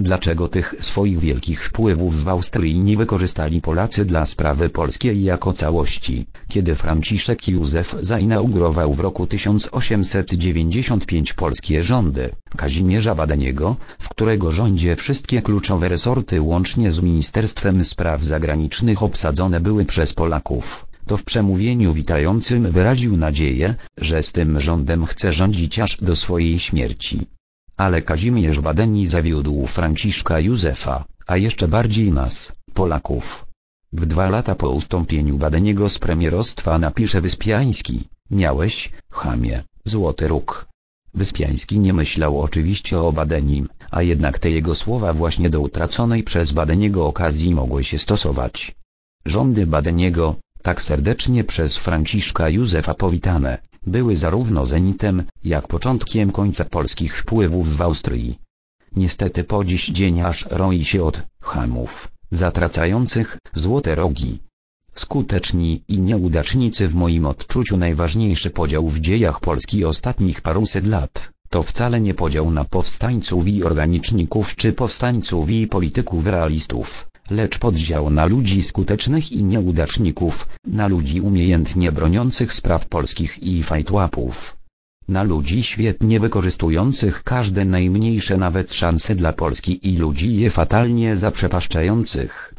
Dlaczego tych swoich wielkich wpływów w Austrii nie wykorzystali Polacy dla sprawy polskiej jako całości, kiedy Franciszek Józef zainaugurował w roku 1895 polskie rządy, Kazimierza Badeniego, w którego rządzie wszystkie kluczowe resorty łącznie z Ministerstwem Spraw Zagranicznych obsadzone były przez Polaków to w przemówieniu witającym wyraził nadzieję, że z tym rządem chce rządzić aż do swojej śmierci. Ale Kazimierz Badeni zawiódł Franciszka Józefa, a jeszcze bardziej nas, Polaków. W dwa lata po ustąpieniu Badeniego z premierostwa napisze Wyspiański, miałeś, chamie, złoty róg. Wyspiański nie myślał oczywiście o Badenim, a jednak te jego słowa właśnie do utraconej przez Badeniego okazji mogły się stosować. Rządy Badeniego, tak serdecznie przez Franciszka Józefa powitane, były zarówno zenitem, jak początkiem końca polskich wpływów w Austrii. Niestety po dziś dzień aż roi się od chamów, zatracających złote rogi. Skuteczni i nieudacznicy w moim odczuciu najważniejszy podział w dziejach Polski ostatnich paruset lat, to wcale nie podział na powstańców i organiczników czy powstańców i polityków realistów, lecz poddział na ludzi skutecznych i nieudaczników, na ludzi umiejętnie broniących spraw polskich i fajtłapów. Na ludzi świetnie wykorzystujących każde najmniejsze nawet szanse dla Polski i ludzi je fatalnie zaprzepaszczających.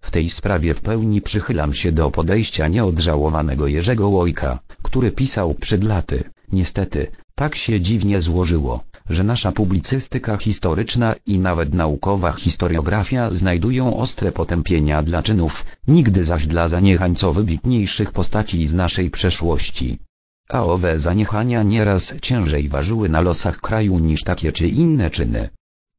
W tej sprawie w pełni przychylam się do podejścia nieodżałowanego Jerzego Łojka, który pisał przed laty, niestety, tak się dziwnie złożyło, że nasza publicystyka historyczna i nawet naukowa historiografia znajdują ostre potępienia dla czynów, nigdy zaś dla zaniechań co wybitniejszych postaci z naszej przeszłości. A owe zaniechania nieraz ciężej ważyły na losach kraju niż takie czy inne czyny.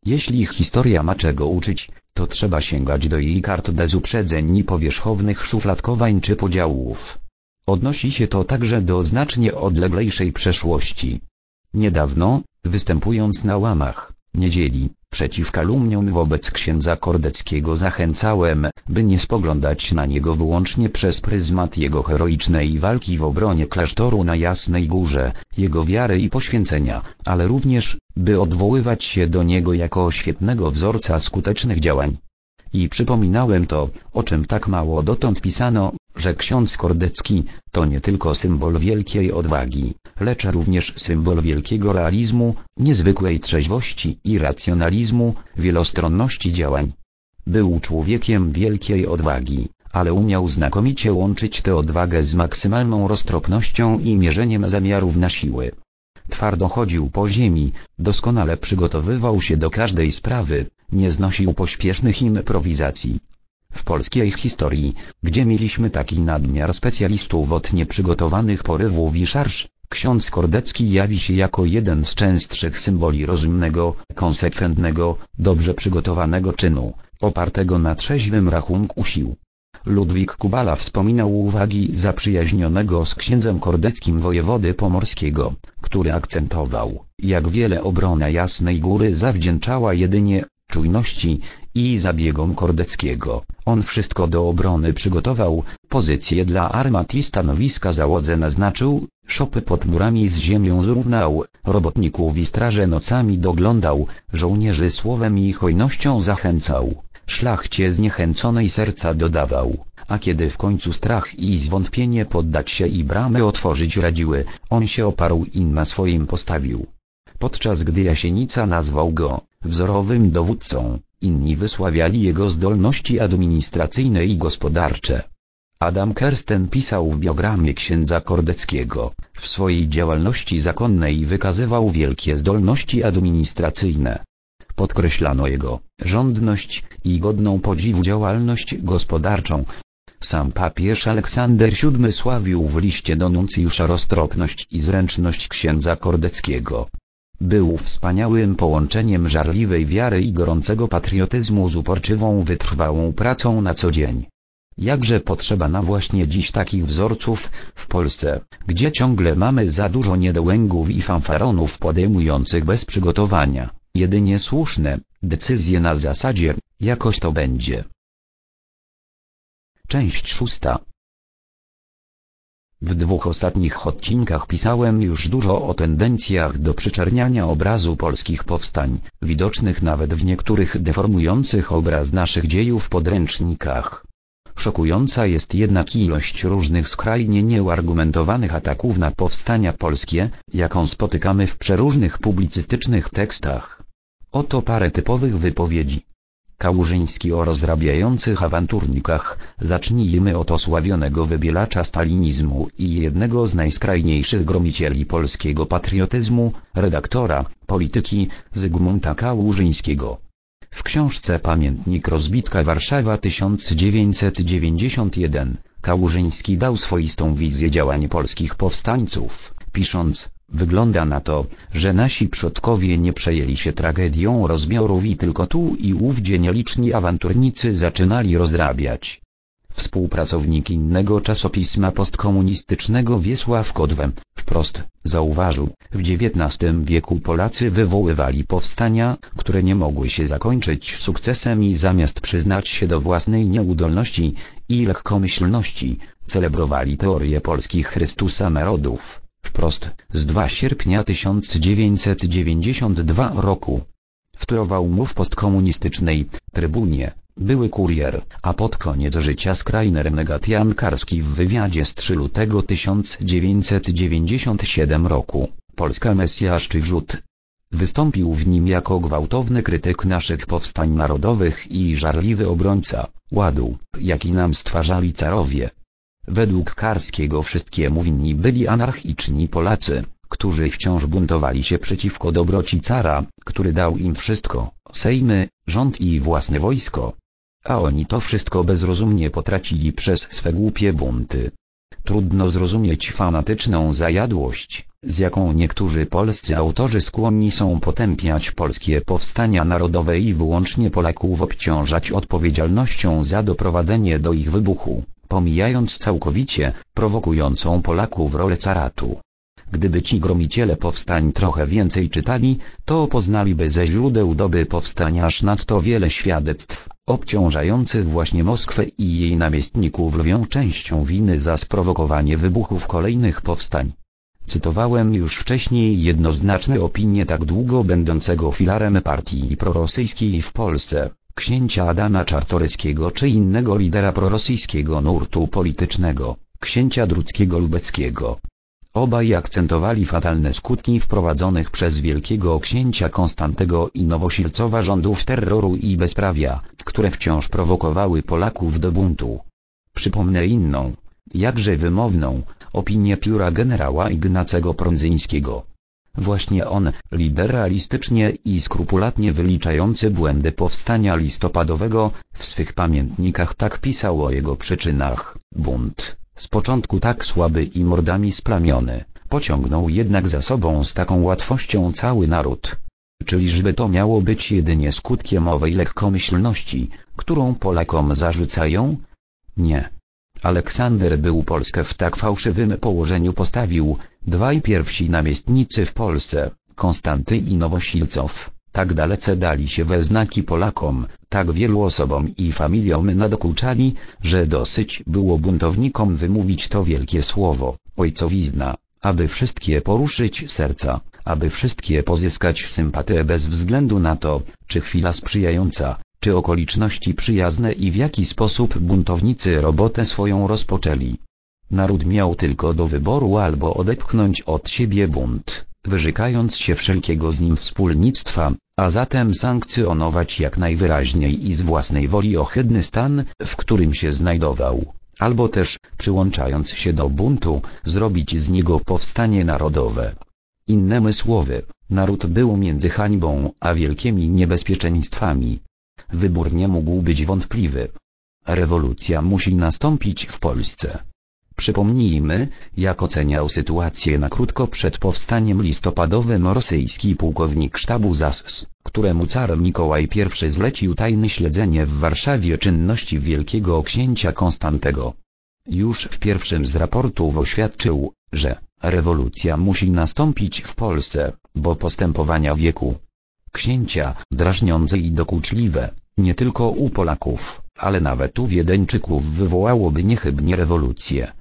Jeśli historia ma czego uczyć, to trzeba sięgać do jej kart bez uprzedzeń i powierzchownych szufladkowań czy podziałów. Odnosi się to także do znacznie odleglejszej przeszłości. Niedawno, występując na łamach, niedzieli, przeciw kalumniom wobec księdza Kordeckiego zachęcałem, by nie spoglądać na niego wyłącznie przez pryzmat jego heroicznej walki w obronie klasztoru na Jasnej Górze, jego wiary i poświęcenia, ale również, by odwoływać się do niego jako świetnego wzorca skutecznych działań. I przypominałem to, o czym tak mało dotąd pisano, że ksiądz Kordecki, to nie tylko symbol wielkiej odwagi, lecz również symbol wielkiego realizmu, niezwykłej trzeźwości i racjonalizmu, wielostronności działań. Był człowiekiem wielkiej odwagi, ale umiał znakomicie łączyć tę odwagę z maksymalną roztropnością i mierzeniem zamiarów na siły. Twardo chodził po ziemi, doskonale przygotowywał się do każdej sprawy, nie znosił pośpiesznych improwizacji. W polskiej historii, gdzie mieliśmy taki nadmiar specjalistów od nieprzygotowanych porywów i szarż, ksiądz Kordecki jawi się jako jeden z częstszych symboli rozumnego, konsekwentnego, dobrze przygotowanego czynu, opartego na trzeźwym rachunku sił. Ludwik Kubala wspominał uwagi zaprzyjaźnionego z księdzem kordeckim wojewody pomorskiego, który akcentował, jak wiele obrona Jasnej Góry zawdzięczała jedynie czujności i zabiegom Kordeckiego. On wszystko do obrony przygotował, pozycje dla armat i stanowiska załodze naznaczył, szopy pod murami z ziemią zrównał, robotników i straże nocami doglądał, żołnierzy słowem i hojnością zachęcał, szlachcie zniechęconej serca dodawał, a kiedy w końcu strach i zwątpienie poddać się i bramy otworzyć radziły, on się oparł i na swoim postawił. Podczas gdy Jasienica nazwał go wzorowym dowódcą, inni wysławiali jego zdolności administracyjne i gospodarcze. Adam Kersten pisał w biogramie księdza Kordeckiego, w swojej działalności zakonnej wykazywał wielkie zdolności administracyjne. Podkreślano jego rządność i godną podziwu działalność gospodarczą. Sam papież Aleksander VII sławił w liście do nuncjusza roztropność i zręczność księdza Kordeckiego. Był wspaniałym połączeniem żarliwej wiary i gorącego patriotyzmu z uporczywą wytrwałą pracą na co dzień. Jakże potrzeba na właśnie dziś takich wzorców, w Polsce, gdzie ciągle mamy za dużo niedołęgów i fanfaronów podejmujących bez przygotowania, jedynie słuszne, decyzje na zasadzie, jakoś to będzie. Część szósta W dwóch ostatnich odcinkach pisałem już dużo o tendencjach do przyczerniania obrazu polskich powstań, widocznych nawet w niektórych deformujących obraz naszych dziejów podręcznikach. Szokująca jest jednak ilość różnych skrajnie nieuargumentowanych ataków na powstania polskie, jaką spotykamy w przeróżnych publicystycznych tekstach. Oto parę typowych wypowiedzi. Kałużyński o rozrabiających awanturnikach, zacznijmy od osławionego wybielacza stalinizmu i jednego z najskrajniejszych gromicieli polskiego patriotyzmu, redaktora, polityki, Zygmunta Kałużyńskiego. W książce Pamiętnik rozbitka Warszawa 1991, Kałużyński dał swoistą wizję działań polskich powstańców, pisząc, wygląda na to, że nasi przodkowie nie przejęli się tragedią rozbiorów i tylko tu i ówdzie nieliczni awanturnicy zaczynali rozrabiać. Współpracownik innego czasopisma postkomunistycznego Wiesław Kodwem, wprost, zauważył, w XIX wieku Polacy wywoływali powstania, które nie mogły się zakończyć sukcesem i zamiast przyznać się do własnej nieudolności i lekkomyślności, celebrowali teorię polskich Chrystusa narodów. Wprost, z 2 sierpnia 1992 roku. Wtórował mu w postkomunistycznej trybunie, były kurier, a pod koniec życia skrajny renegat Jan Karski w wywiadzie z 3 lutego 1997 roku, Polska Mesjasz czy Wrzut. Wystąpił w nim jako gwałtowny krytyk naszych powstań narodowych i żarliwy obrońca, ładu, jaki nam stwarzali carowie. Według Karskiego wszystkiemu winni byli anarchiczni Polacy, którzy wciąż buntowali się przeciwko dobroci cara, który dał im wszystko, sejmy, rząd i własne wojsko. A oni to wszystko bezrozumnie potracili przez swe głupie bunty. Trudno zrozumieć fanatyczną zajadłość, z jaką niektórzy polscy autorzy skłonni są potępiać polskie powstania narodowe i wyłącznie Polaków obciążać odpowiedzialnością za doprowadzenie do ich wybuchu pomijając całkowicie, prowokującą Polaków rolę caratu. Gdyby ci gromiciele powstań trochę więcej czytali, to poznaliby ze źródeł doby powstania aż nadto wiele świadectw, obciążających właśnie Moskwę i jej namiestników lwią częścią winy za sprowokowanie wybuchów kolejnych powstań. Cytowałem już wcześniej jednoznaczne opinie tak długo będącego filarem partii prorosyjskiej w Polsce, księcia Adama Czartoryskiego czy innego lidera prorosyjskiego nurtu politycznego, księcia Druckiego Lubeckiego. Obaj akcentowali fatalne skutki wprowadzonych przez wielkiego księcia Konstantego i Nowosilcowa rządów terroru i bezprawia, które wciąż prowokowały Polaków do buntu. Przypomnę inną, jakże wymowną, opinię pióra generała Ignacego Prądzyńskiego. Właśnie on, liberalistycznie i skrupulatnie wyliczający błędy powstania listopadowego, w swych pamiętnikach tak pisał o jego przyczynach. Bunt, z początku tak słaby i mordami splamiony, pociągnął jednak za sobą z taką łatwością cały naród. Czyliżby to miało być jedynie skutkiem owej lekkomyślności, którą Polakom zarzucają? Nie. Aleksander był Polskę w tak fałszywym położeniu postawił, dwaj pierwsi namiestnicy w Polsce, Konstanty i Nowosilcow, tak dalece dali się we znaki Polakom, tak wielu osobom i familiom nadokuczali, że dosyć było buntownikom wymówić to wielkie słowo, ojcowizna, aby wszystkie poruszyć serca, aby wszystkie pozyskać sympatię bez względu na to, czy chwila sprzyjająca, czy okoliczności przyjazne i w jaki sposób buntownicy robotę swoją rozpoczęli. Naród miał tylko do wyboru albo odepchnąć od siebie bunt, wyrzekając się wszelkiego z nim wspólnictwa, a zatem sankcjonować jak najwyraźniej i z własnej woli ohydny stan, w którym się znajdował, albo też, przyłączając się do buntu, zrobić z niego powstanie narodowe. Innemy słowy, naród był między hańbą a wielkimi niebezpieczeństwami, Wybór nie mógł być wątpliwy. Rewolucja musi nastąpić w Polsce. Przypomnijmy, jak oceniał sytuację na krótko przed powstaniem listopadowym rosyjski pułkownik sztabu ZAS, któremu car Mikołaj I zlecił tajne śledzenie w Warszawie czynności wielkiego księcia Konstantego. Już w pierwszym z raportów oświadczył, że rewolucja musi nastąpić w Polsce, bo postępowania wieku księcia, drażniące i dokuczliwe, nie tylko u Polaków, ale nawet u Wiedeńczyków wywołałoby niechybnie rewolucję.